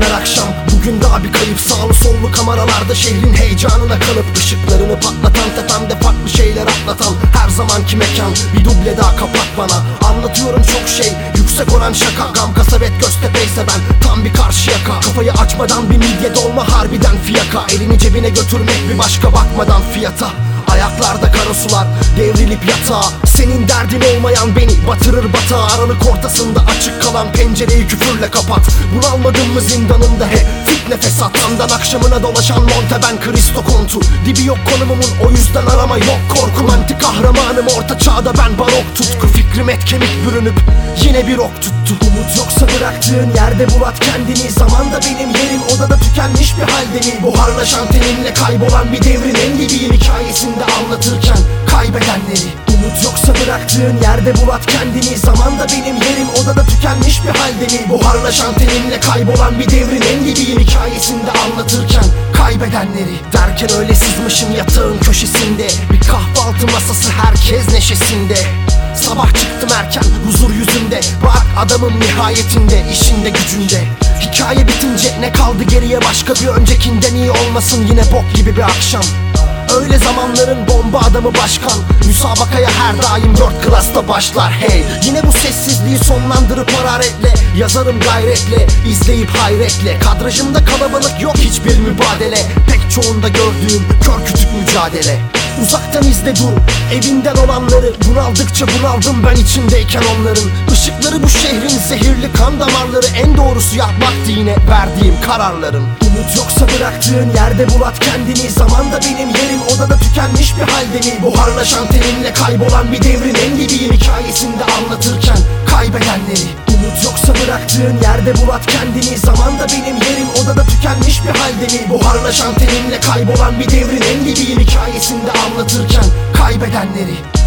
her akşam. Bugün daha bir kayıp. Sağlı sollu kameralarda Şehrin heyecanına kalıp ışıklarını patlatan Tepemde farklı şeyler atlatan Her zamanki mekan. Bir duble daha kapat bana. Anlatıyorum çok şey. Yüksek oran şaka. Gam kasabet göztepeyse ben tam bir karşı yaka. Kafayı açmadan bir midye dolma harbiden fiyaka. Elini cebine götürmek bir başka bakmadan fiyata Sular devrilip yatağa. Senin derdin olmayan beni batırır batağa. Aralık ortasında açık kalan pencereyi küfürle kapat. Bunalmadın mı zindanımda hep fitne fesat Tandan akşamına dolaşan monte ben Kristo kontu. Dibi yok konumumun o yüzden arama yok korkum. Anti kahramanım orta çağda ben barok tutku. Fikrim et kemik bürünüp yine bir ok tuttu. Umut yoksa bıraktığın yerde bulat kendini. Zamanda benim yerim tükenmiş bir halde mi Buharlaşan teninle kaybolan bir devrin en gibiyim Hikayesinde anlatırken kaybedenleri. Umut yoksa bıraktığın yerde bulat kendini. Zamanda benim yerim odada tükenmiş bir halde mi Buharlaşan teninle kaybolan bir devrin en gibiyim Hikayesinde anlatırken kaybedenleri. Derken öyle sızmışım yatağın köşesinde. Bir kahvaltı masası herkes neşesinde Sabah çıktım erken huzur yüzünde. Bak adamım nihayetinde işinde gücünde. Hikaye bitince ne kaldı geriye başka bir öncekinden iyi olmasın yine bok gibi bir akşam? Öyle zamanların bomba adamı başkan. Müsabakaya her daim dört klasta başlar. Hey Yine bu sessizliği sonlandırıp hararetle Yazarım gayretle izleyip hayretle. Kadrajımda kalabalık yok hiçbir mübadele çoğunda gördüğüm kör kütük mücadele. Uzaktan izle dur. Evinden olanları Bunaldıkça bunaldım ben içindeyken onların. Işıkları bu şehrin zehirli kan damarları. En doğrusu yapmaktı yine verdiğim kararların. Umut yoksa bıraktığın yerde bulat kendini. Zamanda benim yerim odada tükenmiş bir halde mi Buharlaşan teninle kaybolan bir devrin en gibiyim Hikayesinde anlatırken kaybedenleri Umut yoksa bıraktığın yerde bulat kendini. Zamanda benim yerim odada tükenmiş bir halde mi? Buharlaşan teninle kaybolan bir devrin en gibiyim Hikayesinde anlatırken kaybedenleri